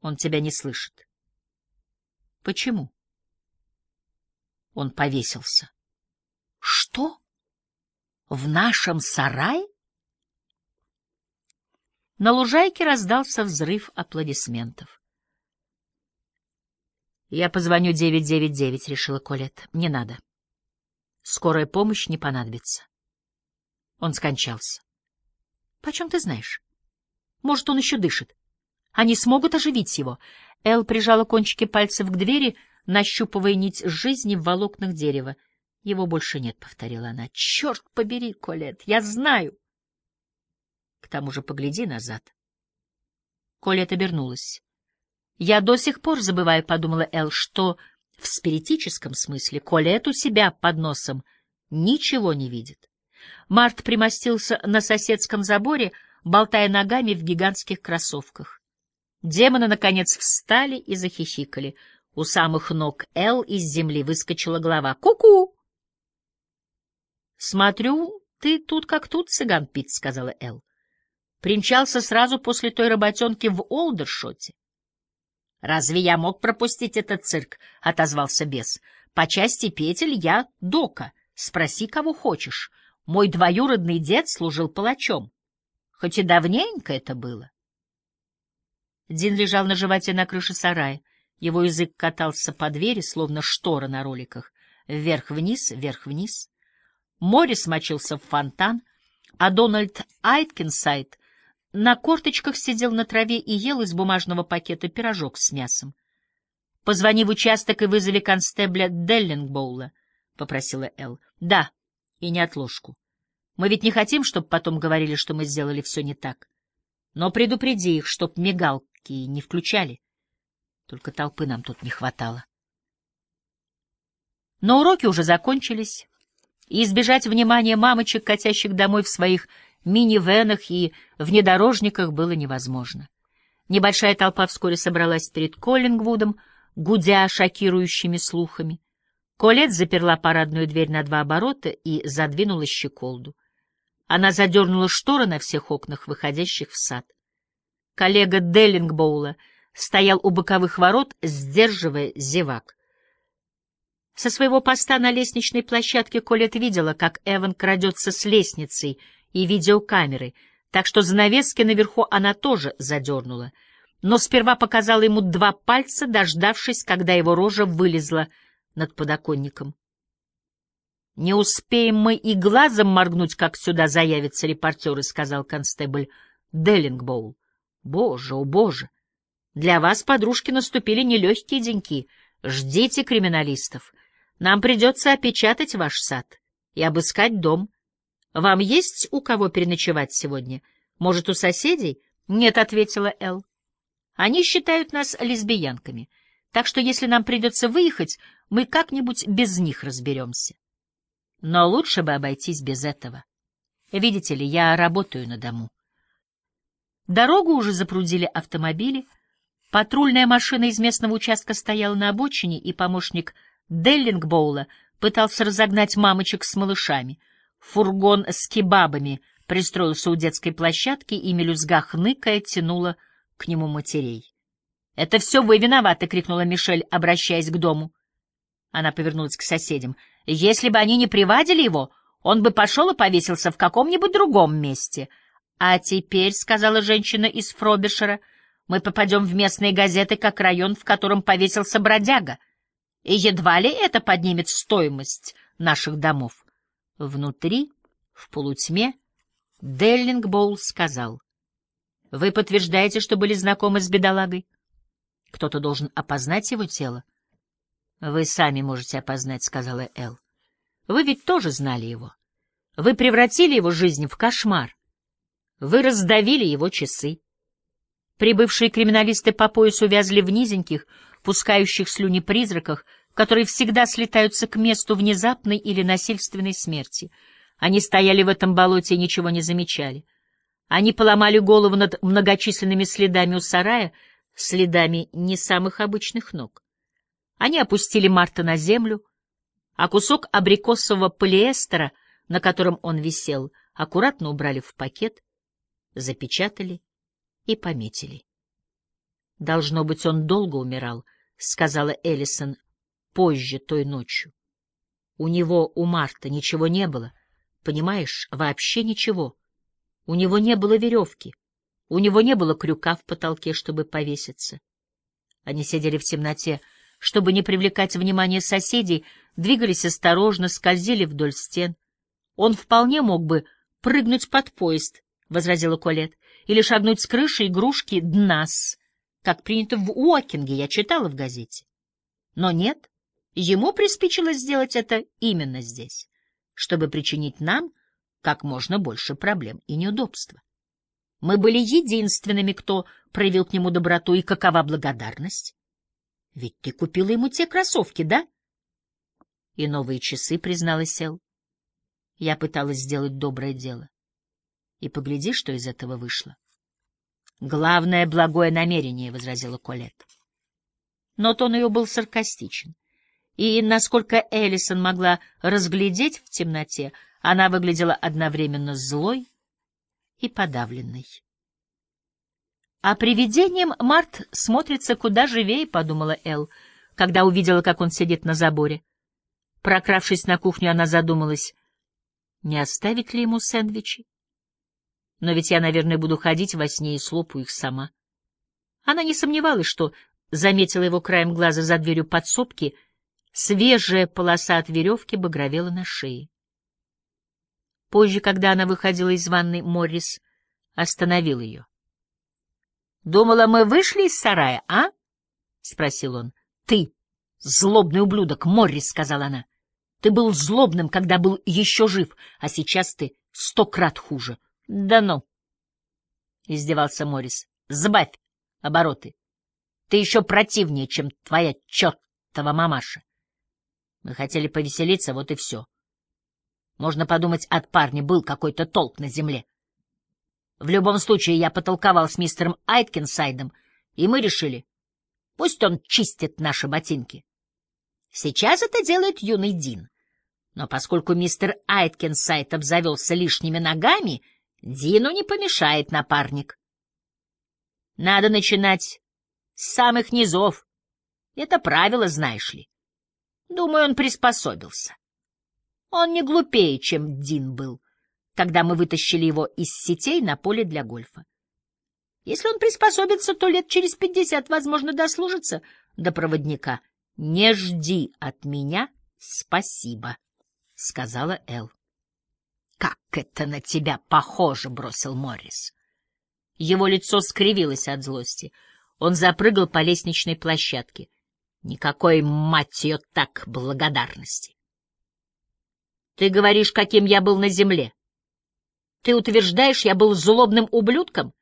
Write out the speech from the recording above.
Он тебя не слышит. Почему? Он повесился. Что? В нашем сарае? На лужайке раздался взрыв аплодисментов. «Я позвоню 999», — решила Колет. «Не надо. Скорая помощь не понадобится». Он скончался. «Почем ты знаешь? Может, он еще дышит. Они смогут оживить его». Эл прижала кончики пальцев к двери, нащупывая нить жизни в волокнах дерева. «Его больше нет», — повторила она. «Черт побери, Колет, я знаю!» К тому же погляди назад. Колет обернулась. «Я до сих пор забываю», — подумала Эл, — что в спиритическом смысле Колет у себя под носом ничего не видит. Март примостился на соседском заборе, болтая ногами в гигантских кроссовках. Демоны, наконец, встали и захихикали. У самых ног Эл из земли выскочила голова. «Ку-ку!» «Смотрю, ты тут как тут, цыган Пит», — сказала Эл. Примчался сразу после той работенки в Олдершоте. — Разве я мог пропустить этот цирк? — отозвался бес. — По части петель я дока. Спроси, кого хочешь. Мой двоюродный дед служил палачом. Хоть и давненько это было. Дин лежал на животе на крыше сарая. Его язык катался по двери, словно штора на роликах. Вверх-вниз, вверх-вниз. Море смочился в фонтан, а Дональд Айткинсайд на корточках сидел на траве и ел из бумажного пакета пирожок с мясом. — Позвони в участок и вызови констебля Деллингбоула, — попросила Эл. — Да, и не отложку. Мы ведь не хотим, чтобы потом говорили, что мы сделали все не так. Но предупреди их, чтоб мигалки не включали. Только толпы нам тут не хватало. Но уроки уже закончились, и избежать внимания мамочек, катящих домой в своих минивенах и внедорожниках было невозможно. Небольшая толпа вскоре собралась перед Коллингвудом, гудя шокирующими слухами. Колет заперла парадную дверь на два оборота и задвинула щеколду. Она задернула шторы на всех окнах, выходящих в сад. Коллега Деллингбоула стоял у боковых ворот, сдерживая зевак. Со своего поста на лестничной площадке Колет видела, как Эван крадется с лестницей — и видеокамеры, так что занавески наверху она тоже задернула. Но сперва показала ему два пальца, дождавшись, когда его рожа вылезла над подоконником. «Не успеем мы и глазом моргнуть, как сюда заявятся репортеры», — сказал констебль Деллингбоул. «Боже, о боже! Для вас, подружки, наступили нелегкие деньки. Ждите криминалистов. Нам придется опечатать ваш сад и обыскать дом». Вам есть у кого переночевать сегодня? Может, у соседей? Нет, ответила Эл. Они считают нас лесбиянками, так что если нам придется выехать, мы как-нибудь без них разберемся. Но лучше бы обойтись без этого. Видите ли, я работаю на дому. Дорогу уже запрудили автомобили. Патрульная машина из местного участка стояла на обочине, и помощник Деллингбоула пытался разогнать мамочек с малышами — Фургон с кебабами пристроился у детской площадки, и мелюзга хныкая тянула к нему матерей. — Это все вы виноваты! — крикнула Мишель, обращаясь к дому. Она повернулась к соседям. — Если бы они не приводили его, он бы пошел и повесился в каком-нибудь другом месте. — А теперь, — сказала женщина из Фробишера, — мы попадем в местные газеты как район, в котором повесился бродяга. И едва ли это поднимет стоимость наших домов. Внутри, в полутьме, Деллингбоул сказал. — Вы подтверждаете, что были знакомы с бедолагой? Кто-то должен опознать его тело. — Вы сами можете опознать, — сказала Эл. — Вы ведь тоже знали его. Вы превратили его жизнь в кошмар. Вы раздавили его часы. Прибывшие криминалисты по поясу вязли в низеньких, пускающих слюни призраках — которые всегда слетаются к месту внезапной или насильственной смерти. Они стояли в этом болоте и ничего не замечали. Они поломали голову над многочисленными следами у сарая, следами не самых обычных ног. Они опустили Марта на землю, а кусок абрикосового полиэстера, на котором он висел, аккуратно убрали в пакет, запечатали и пометили. Должно быть, он долго умирал, — сказала Эллисон позже той ночью. У него, у Марта, ничего не было. Понимаешь, вообще ничего. У него не было веревки. У него не было крюка в потолке, чтобы повеситься. Они сидели в темноте, чтобы не привлекать внимание соседей, двигались осторожно, скользили вдоль стен. Он вполне мог бы прыгнуть под поезд, — возразила Колет, — или шагнуть с крыши игрушки «Днас», как принято в Уокинге, я читала в газете. Но нет, ему приспичило сделать это именно здесь, чтобы причинить нам как можно больше проблем и неудобства. Мы были единственными, кто проявил к нему доброту, и какова благодарность? Ведь ты купила ему те кроссовки, да? И новые часы, призналась Сел. Я пыталась сделать доброе дело. И погляди, что из этого вышло. Главное — благое намерение, — возразила Колет. Но тон ее был саркастичен. И, насколько Эллисон могла разглядеть в темноте, она выглядела одновременно злой и подавленной. А привидением Март смотрится куда живее, — подумала Эл, когда увидела, как он сидит на заборе. Прокравшись на кухню, она задумалась, не оставить ли ему сэндвичи. Но ведь я, наверное, буду ходить во сне и слопаю их сама. Она не сомневалась, что заметила его краем глаза за дверью подсобки, свежая полоса от веревки багровела на шее. Позже, когда она выходила из ванной, Моррис остановил ее. — Думала, мы вышли из сарая, а? — спросил он. — Ты, злобный ублюдок, Моррис, — сказала она. — Ты был злобным, когда был еще жив, а сейчас ты сто крат хуже. — Да ну! — издевался Моррис. — Сбавь обороты. Ты еще противнее, чем твоя чертова мамаша. Мы хотели повеселиться, вот и все. Можно подумать, от парня был какой-то толк на земле. В любом случае, я потолковал с мистером Айткинсайдом, и мы решили, пусть он чистит наши ботинки. Сейчас это делает юный Дин. Но поскольку мистер Айткинсайд обзавелся лишними ногами, Дину не помешает напарник. Надо начинать с самых низов. Это правило, знаешь ли. Думаю, он приспособился. Он не глупее, чем Дин был, когда мы вытащили его из сетей на поле для гольфа. Если он приспособится, то лет через пятьдесят, возможно, дослужится до проводника. — Не жди от меня спасибо, — сказала Эл. — Как это на тебя похоже, — бросил Моррис. Его лицо скривилось от злости. Он запрыгал по лестничной площадке. Никакой, мать ее, так благодарности. Ты говоришь, каким я был на земле. Ты утверждаешь, я был злобным ублюдком?